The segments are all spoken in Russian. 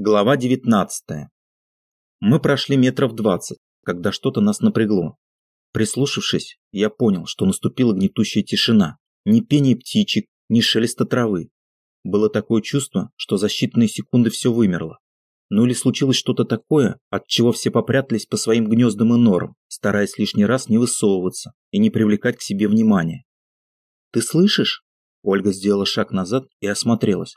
Глава 19. Мы прошли метров двадцать, когда что-то нас напрягло. Прислушавшись, я понял, что наступила гнетущая тишина. Ни пения птичек, ни шелеста травы. Было такое чувство, что за считанные секунды все вымерло. Ну или случилось что-то такое, от чего все попрятались по своим гнездам и норам, стараясь лишний раз не высовываться и не привлекать к себе внимания. «Ты слышишь?» Ольга сделала шаг назад и осмотрелась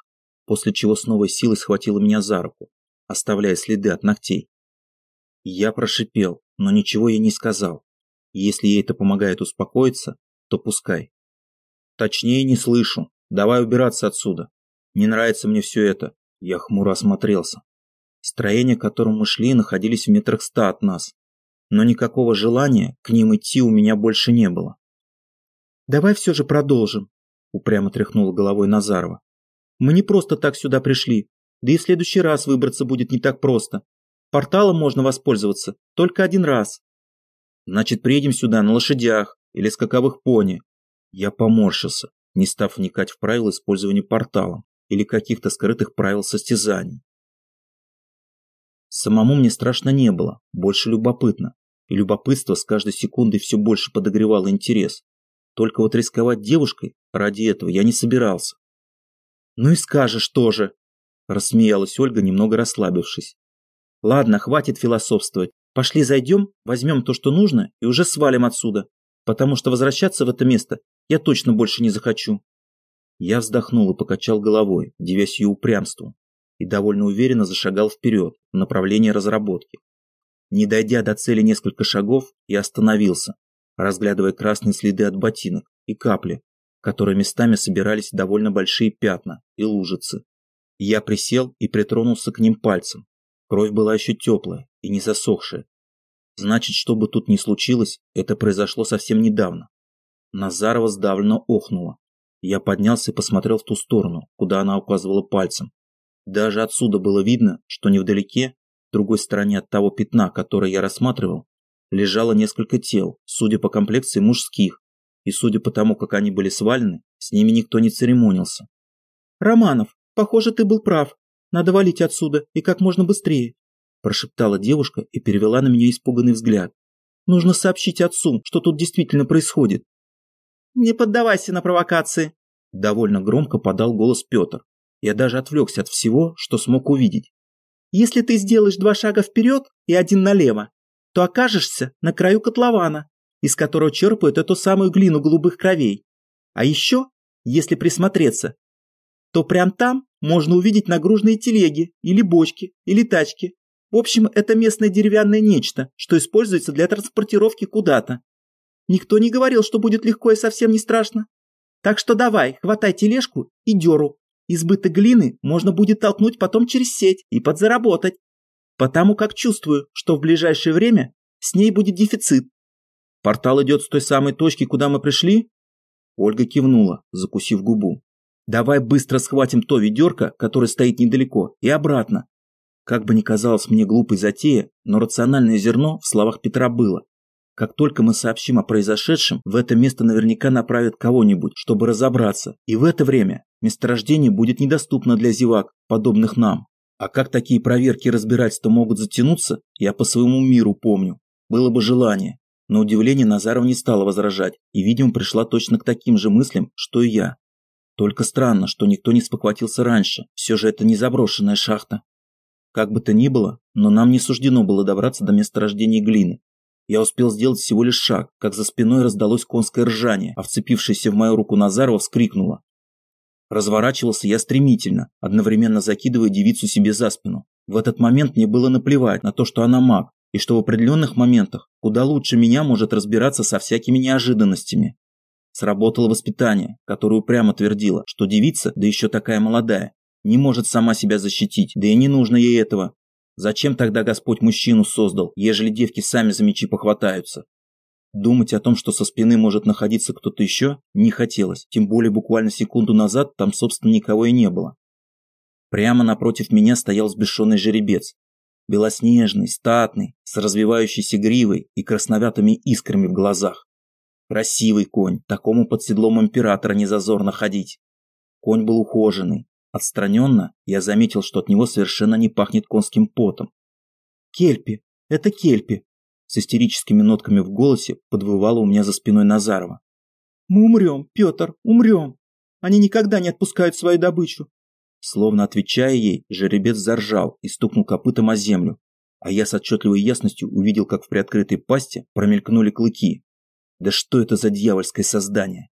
после чего с новой силой схватила меня за руку, оставляя следы от ногтей. Я прошипел, но ничего ей не сказал. Если ей это помогает успокоиться, то пускай. Точнее не слышу. Давай убираться отсюда. Не нравится мне все это. Я хмуро осмотрелся. Строения, к которым мы шли, находились в метрах ста от нас. Но никакого желания к ним идти у меня больше не было. «Давай все же продолжим», – упрямо тряхнула головой Назарова. Мы не просто так сюда пришли, да и в следующий раз выбраться будет не так просто. Порталом можно воспользоваться только один раз. Значит, приедем сюда на лошадях или скаковых пони. Я поморщился, не став вникать в правила использования порталом или каких-то скрытых правил состязаний. Самому мне страшно не было, больше любопытно. И любопытство с каждой секундой все больше подогревало интерес. Только вот рисковать девушкой ради этого я не собирался. «Ну и скажешь тоже», – рассмеялась Ольга, немного расслабившись. «Ладно, хватит философствовать. Пошли зайдем, возьмем то, что нужно, и уже свалим отсюда, потому что возвращаться в это место я точно больше не захочу». Я вздохнул и покачал головой, девясь ее упрямству, и довольно уверенно зашагал вперед в направлении разработки. Не дойдя до цели несколько шагов, я остановился, разглядывая красные следы от ботинок и капли, которые местами собирались довольно большие пятна и лужицы. Я присел и притронулся к ним пальцем. Кровь была еще теплая и не засохшая. Значит, что бы тут ни случилось, это произошло совсем недавно. Назарова сдавленно охнула. Я поднялся и посмотрел в ту сторону, куда она указывала пальцем. Даже отсюда было видно, что невдалеке, в другой стороне от того пятна, которое я рассматривал, лежало несколько тел, судя по комплекции мужских, и судя по тому, как они были свалены, с ними никто не церемонился. «Романов, похоже, ты был прав. Надо валить отсюда и как можно быстрее», прошептала девушка и перевела на меня испуганный взгляд. «Нужно сообщить отцу, что тут действительно происходит». «Не поддавайся на провокации», довольно громко подал голос Петр. Я даже отвлекся от всего, что смог увидеть. «Если ты сделаешь два шага вперед и один налево, то окажешься на краю котлована из которого черпают эту самую глину голубых кровей. А еще, если присмотреться, то прям там можно увидеть нагруженные телеги, или бочки, или тачки. В общем, это местное деревянное нечто, что используется для транспортировки куда-то. Никто не говорил, что будет легко и совсем не страшно. Так что давай, хватай тележку и деру. Избыток глины можно будет толкнуть потом через сеть и подзаработать. Потому как чувствую, что в ближайшее время с ней будет дефицит. Портал идет с той самой точки, куда мы пришли?» Ольга кивнула, закусив губу. «Давай быстро схватим то ведерко, которое стоит недалеко, и обратно». Как бы ни казалось мне глупой затея, но рациональное зерно в словах Петра было. Как только мы сообщим о произошедшем, в это место наверняка направят кого-нибудь, чтобы разобраться. И в это время месторождение будет недоступно для зевак, подобных нам. А как такие проверки и разбирательства могут затянуться, я по своему миру помню. Было бы желание. На удивление Назаров не стала возражать и, видимо, пришла точно к таким же мыслям, что и я. Только странно, что никто не спохватился раньше, все же это не заброшенная шахта. Как бы то ни было, но нам не суждено было добраться до месторождения глины. Я успел сделать всего лишь шаг, как за спиной раздалось конское ржание, а вцепившаяся в мою руку Назарова вскрикнула. Разворачивался я стремительно, одновременно закидывая девицу себе за спину. В этот момент мне было наплевать на то, что она маг, и что в определенных моментах куда лучше меня может разбираться со всякими неожиданностями. Сработало воспитание, которое упрямо твердило, что девица, да еще такая молодая, не может сама себя защитить, да и не нужно ей этого. Зачем тогда Господь мужчину создал, ежели девки сами за мечи похватаются? Думать о том, что со спины может находиться кто-то еще, не хотелось, тем более буквально секунду назад там, собственно, никого и не было. Прямо напротив меня стоял сбешенный жеребец, белоснежный, статный, с развивающейся гривой и красноватыми искрами в глазах. Красивый конь, такому под седлом императора не зазорно ходить. Конь был ухоженный, Отстраненно я заметил, что от него совершенно не пахнет конским потом. «Кельпи! Это Кельпи!» С истерическими нотками в голосе подвывала у меня за спиной Назарова. «Мы умрем, Петр, умрем! Они никогда не отпускают свою добычу!» Словно отвечая ей, жеребец заржал и стукнул копытом о землю, а я с отчетливой ясностью увидел, как в приоткрытой пасти промелькнули клыки. Да что это за дьявольское создание?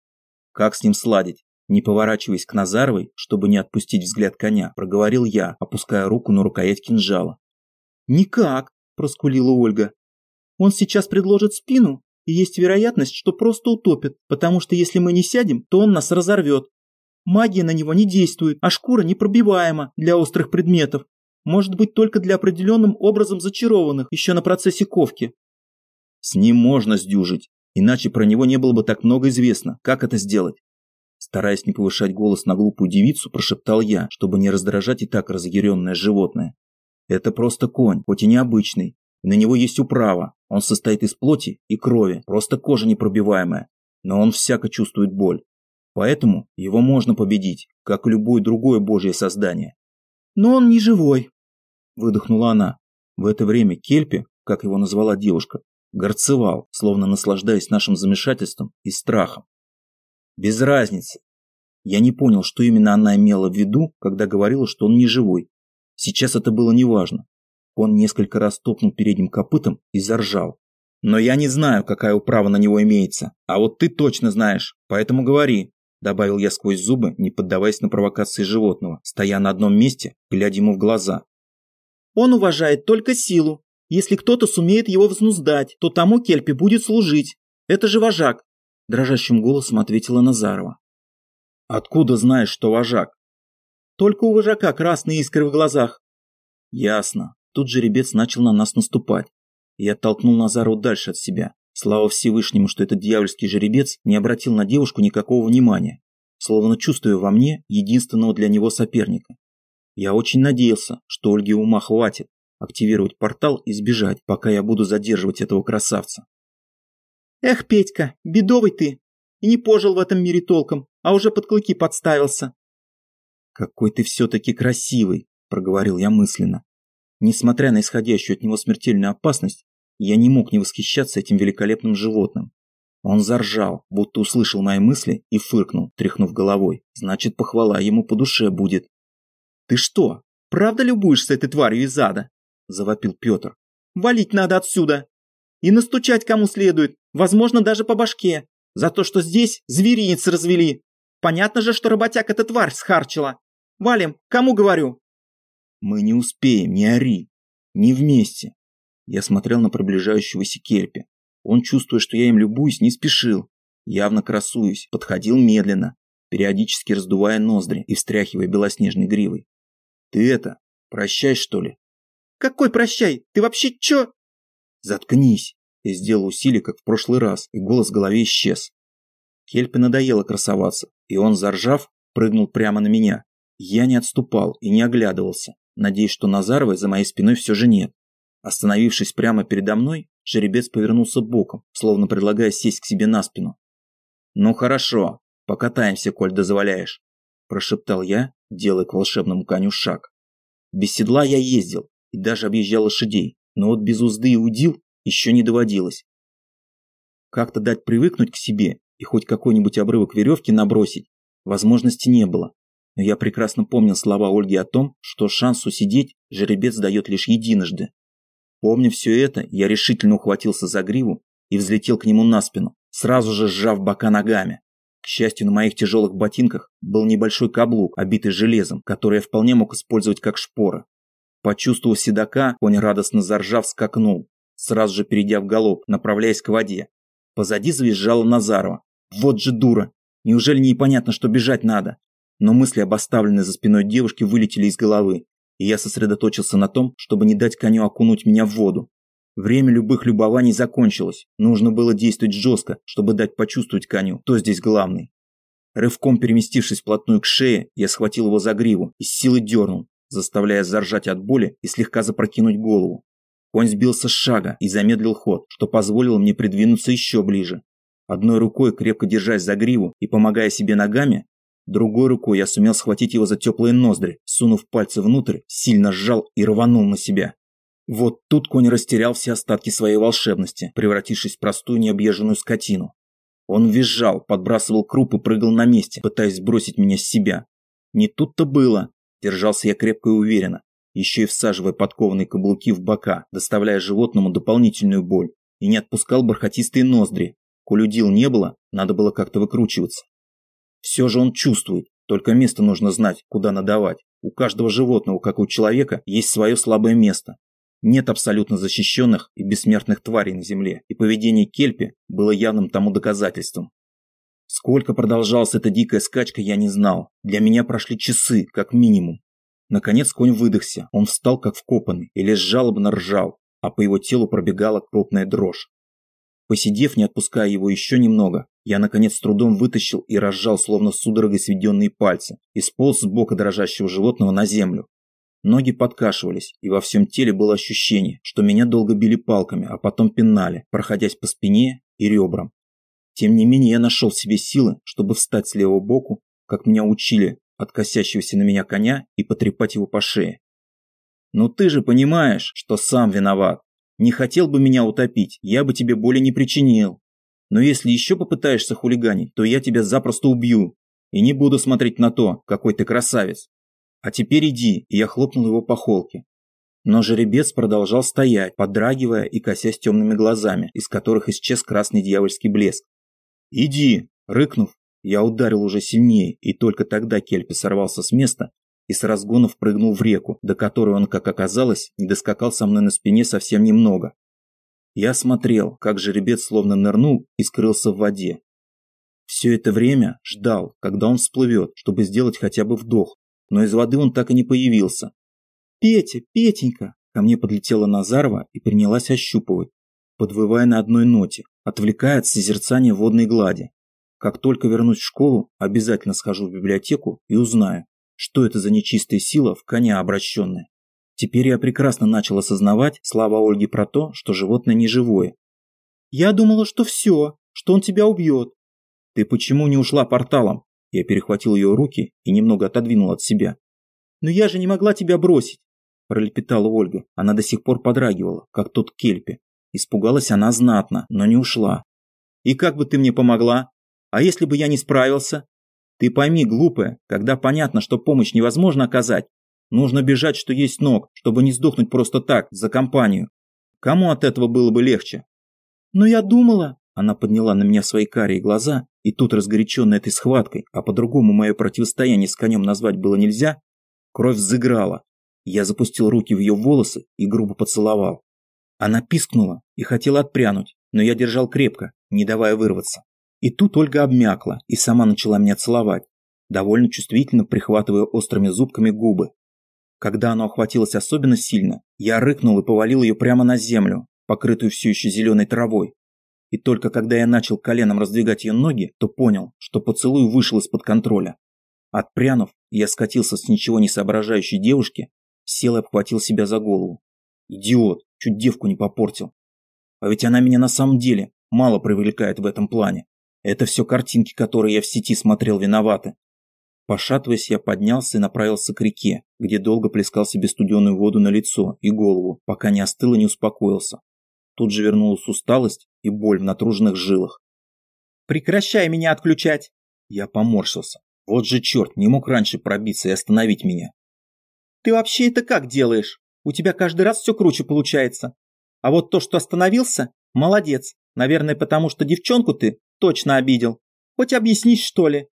Как с ним сладить? Не поворачиваясь к Назаровой, чтобы не отпустить взгляд коня, проговорил я, опуская руку на рукоять кинжала. «Никак», – проскулила Ольга. «Он сейчас предложит спину, и есть вероятность, что просто утопит, потому что если мы не сядем, то он нас разорвет. Магия на него не действует, а шкура непробиваема для острых предметов. Может быть только для определенным образом зачарованных еще на процессе ковки. С ним можно сдюжить, иначе про него не было бы так много известно. Как это сделать? Стараясь не повышать голос на глупую девицу, прошептал я, чтобы не раздражать и так разъяренное животное. Это просто конь, хоть и необычный. на него есть управа. Он состоит из плоти и крови, просто кожа непробиваемая. Но он всяко чувствует боль. Поэтому его можно победить, как и любое другое божье создание. Но он не живой, выдохнула она. В это время Кельпи, как его назвала девушка, горцевал, словно наслаждаясь нашим замешательством и страхом. Без разницы. Я не понял, что именно она имела в виду, когда говорила, что он не живой. Сейчас это было неважно. Он несколько раз топнул передним копытом и заржал. Но я не знаю, какая управа на него имеется. А вот ты точно знаешь, поэтому говори. Добавил я сквозь зубы, не поддаваясь на провокации животного, стоя на одном месте, глядя ему в глаза. Он уважает только силу. Если кто-то сумеет его взнуздать, то тому Кельпи будет служить. Это же вожак. Дрожащим голосом ответила Назарова. Откуда знаешь, что вожак? Только у вожака красные искры в глазах. Ясно. Тут жеребец начал на нас наступать. Я оттолкнул Назару дальше от себя. Слава Всевышнему, что этот дьявольский жеребец не обратил на девушку никакого внимания, словно чувствуя во мне единственного для него соперника. Я очень надеялся, что Ольге ума хватит активировать портал и сбежать, пока я буду задерживать этого красавца. Эх, Петька, бедовый ты. И не пожил в этом мире толком, а уже под клыки подставился. Какой ты все-таки красивый, проговорил я мысленно. Несмотря на исходящую от него смертельную опасность, я не мог не восхищаться этим великолепным животным. Он заржал, будто услышал мои мысли и фыркнул, тряхнув головой. Значит, похвала ему по душе будет. «Ты что, правда любуешься этой тварью из ада?» – завопил Петр. «Валить надо отсюда! И настучать кому следует, возможно, даже по башке, за то, что здесь зверинец развели. Понятно же, что работяг эта тварь схарчила. Валим, кому говорю?» «Мы не успеем, не ори. Не вместе. Я смотрел на приближающегося Кельпи. Он, чувствуя, что я им любуюсь, не спешил. Явно красуюсь, подходил медленно, периодически раздувая ноздри и встряхивая белоснежной гривой. «Ты это, прощай, что ли?» «Какой прощай? Ты вообще чё?» «Заткнись!» Я сделал усилие, как в прошлый раз, и голос в голове исчез. Кельпи надоело красоваться, и он, заржав, прыгнул прямо на меня. Я не отступал и не оглядывался, надеясь, что Назаровой за моей спиной все же нет. Остановившись прямо передо мной, жеребец повернулся боком, словно предлагая сесть к себе на спину. «Ну хорошо, покатаемся, коль дозволяешь», – прошептал я, делая к волшебному коню шаг. Без седла я ездил и даже объезжал лошадей, но вот без узды и удил еще не доводилось. Как-то дать привыкнуть к себе и хоть какой-нибудь обрывок веревки набросить возможности не было. Но я прекрасно помнил слова Ольги о том, что шанс усидеть жеребец дает лишь единожды. Помня все это, я решительно ухватился за гриву и взлетел к нему на спину, сразу же сжав бока ногами. К счастью, на моих тяжелых ботинках был небольшой каблук, обитый железом, который я вполне мог использовать как шпора. Почувствовав седока, конь радостно заржав скакнул, сразу же перейдя в галоп, направляясь к воде. Позади завизжала Назарова. Вот же дура! Неужели непонятно, что бежать надо? Но мысли об оставленной за спиной девушке вылетели из головы, и я сосредоточился на том, чтобы не дать коню окунуть меня в воду. Время любых любований закончилось, нужно было действовать жестко, чтобы дать почувствовать коню, кто здесь главный. Рывком переместившись вплотную к шее, я схватил его за гриву и с силой дернул, заставляя заржать от боли и слегка запрокинуть голову. Конь сбился с шага и замедлил ход, что позволило мне придвинуться еще ближе. Одной рукой, крепко держась за гриву и помогая себе ногами, Другой рукой я сумел схватить его за теплые ноздри, сунув пальцы внутрь, сильно сжал и рванул на себя. Вот тут конь растерял все остатки своей волшебности, превратившись в простую необъезженную скотину. Он визжал, подбрасывал круп и прыгал на месте, пытаясь сбросить меня с себя. Не тут-то было. Держался я крепко и уверенно, еще и всаживая подкованные каблуки в бока, доставляя животному дополнительную боль, и не отпускал бархатистые ноздри. Колюдил не было, надо было как-то выкручиваться. Все же он чувствует, только место нужно знать, куда надавать. У каждого животного, как у человека, есть свое слабое место. Нет абсолютно защищенных и бессмертных тварей на Земле, и поведение Кельпи было явным тому доказательством. Сколько продолжалась эта дикая скачка, я не знал. Для меня прошли часы, как минимум. Наконец конь выдохся, он встал как вкопанный и лишь жалобно ржал, а по его телу пробегала крупная дрожь. Посидев, не отпуская его еще немного, я наконец с трудом вытащил и разжал словно судорогой сведенные пальцы и сполз с бока дрожащего животного на землю. Ноги подкашивались, и во всем теле было ощущение, что меня долго били палками, а потом пинали, проходясь по спине и ребрам. Тем не менее, я нашел в себе силы, чтобы встать с левого боку, как меня учили, от косящегося на меня коня и потрепать его по шее. «Ну ты же понимаешь, что сам виноват. Не хотел бы меня утопить, я бы тебе боли не причинил. Но если еще попытаешься хулиганить, то я тебя запросто убью. И не буду смотреть на то, какой ты красавец. А теперь иди, и я хлопнул его по холке. Но жеребец продолжал стоять, подрагивая и косясь темными глазами, из которых исчез красный дьявольский блеск. «Иди!» – рыкнув, я ударил уже сильнее, и только тогда Кельпи сорвался с места и с разгона впрыгнул в реку, до которой он, как оказалось, не доскакал со мной на спине совсем немного. Я смотрел, как жеребец словно нырнул и скрылся в воде. Все это время ждал, когда он всплывет, чтобы сделать хотя бы вдох, но из воды он так и не появился. «Петя, Петенька!» Ко мне подлетела Назарова и принялась ощупывать, подвывая на одной ноте, отвлекая от созерцания водной глади. Как только вернусь в школу, обязательно схожу в библиотеку и узнаю, что это за нечистая сила в коня обращенная. Теперь я прекрасно начал осознавать слова Ольги про то, что животное не живое. «Я думала, что все, что он тебя убьет». «Ты почему не ушла порталом?» Я перехватил ее руки и немного отодвинул от себя. «Но я же не могла тебя бросить», – пролепетала Ольга. Она до сих пор подрагивала, как тот кельпи. Испугалась она знатно, но не ушла. «И как бы ты мне помогла? А если бы я не справился? Ты пойми, глупая, когда понятно, что помощь невозможно оказать, нужно бежать, что есть ног, чтобы не сдохнуть просто так, за компанию. Кому от этого было бы легче? Но я думала, она подняла на меня свои карие глаза, и тут, разгоряченная этой схваткой, а по-другому мое противостояние с конем назвать было нельзя, кровь взыграла. Я запустил руки в ее волосы и грубо поцеловал. Она пискнула и хотела отпрянуть, но я держал крепко, не давая вырваться. И тут Ольга обмякла и сама начала меня целовать, довольно чувствительно прихватывая острыми зубками губы. Когда оно охватилось особенно сильно, я рыкнул и повалил ее прямо на землю, покрытую все еще зеленой травой. И только когда я начал коленом раздвигать ее ноги, то понял, что поцелуй вышел из-под контроля. Отпрянув, я скатился с ничего не соображающей девушки, сел и обхватил себя за голову. Идиот, чуть девку не попортил. А ведь она меня на самом деле мало привлекает в этом плане. Это все картинки, которые я в сети смотрел, виноваты. Пошатываясь, я поднялся и направился к реке, где долго плескал себе студеную воду на лицо и голову, пока не остыл и не успокоился. Тут же вернулась усталость и боль в натруженных жилах. «Прекращай меня отключать!» Я поморщился. Вот же черт, не мог раньше пробиться и остановить меня. «Ты вообще это как делаешь? У тебя каждый раз все круче получается. А вот то, что остановился, молодец. Наверное, потому что девчонку ты точно обидел. Хоть объяснись, что ли?»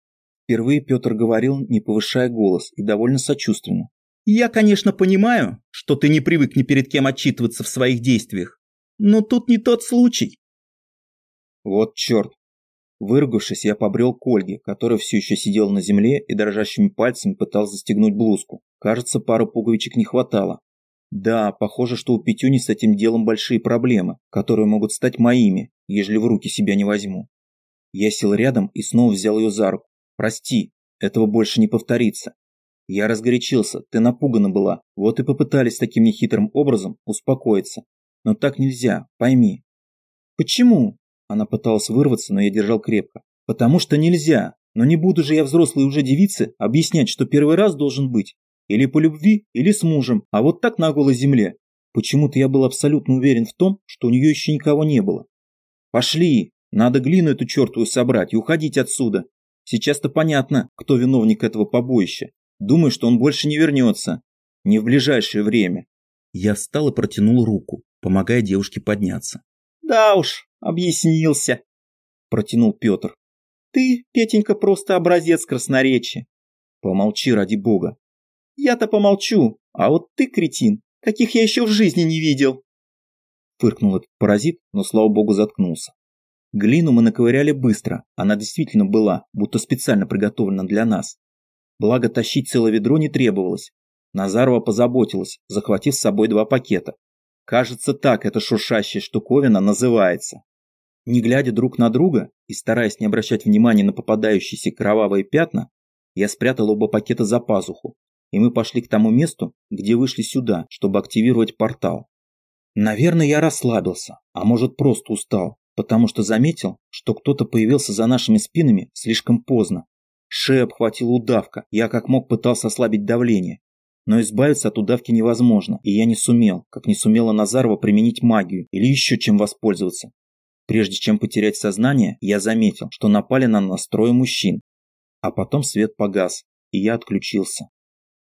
Впервые Петр говорил, не повышая голос, и довольно сочувственно. «Я, конечно, понимаю, что ты не привык ни перед кем отчитываться в своих действиях, но тут не тот случай». Вот черт. Выругавшись, я побрел к Ольге, которая все еще сидела на земле и дрожащими пальцами пыталась застегнуть блузку. Кажется, пару пуговичек не хватало. Да, похоже, что у Петюни с этим делом большие проблемы, которые могут стать моими, ежели в руки себя не возьму. Я сел рядом и снова взял ее за руку. «Прости, этого больше не повторится. Я разгорячился, ты напугана была, вот и попытались таким нехитрым образом успокоиться. Но так нельзя, пойми». «Почему?» Она пыталась вырваться, но я держал крепко. «Потому что нельзя. Но не буду же я взрослой уже девице объяснять, что первый раз должен быть или по любви, или с мужем, а вот так на голой земле. Почему-то я был абсолютно уверен в том, что у нее еще никого не было. Пошли, надо глину эту чертову собрать и уходить отсюда. Сейчас-то понятно, кто виновник этого побоища. Думаю, что он больше не вернется. Не в ближайшее время. Я встал и протянул руку, помогая девушке подняться. Да уж, объяснился, протянул Петр. Ты, Петенька, просто образец красноречия. Помолчи ради бога. Я-то помолчу, а вот ты, кретин, каких я еще в жизни не видел. Фыркнул этот паразит, но, слава богу, заткнулся. Глину мы наковыряли быстро, она действительно была, будто специально приготовлена для нас. Благо, тащить целое ведро не требовалось. Назарова позаботилась, захватив с собой два пакета. Кажется, так эта шуршащая штуковина называется. Не глядя друг на друга и стараясь не обращать внимания на попадающиеся кровавые пятна, я спрятал оба пакета за пазуху, и мы пошли к тому месту, где вышли сюда, чтобы активировать портал. Наверное, я расслабился, а может просто устал, потому что заметил, что кто-то появился за нашими спинами слишком поздно. Шея обхватила удавка, я как мог пытался ослабить давление. Но избавиться от удавки невозможно, и я не сумел, как не сумела Назарова применить магию или еще чем воспользоваться. Прежде чем потерять сознание, я заметил, что напали на нас трое мужчин. А потом свет погас, и я отключился.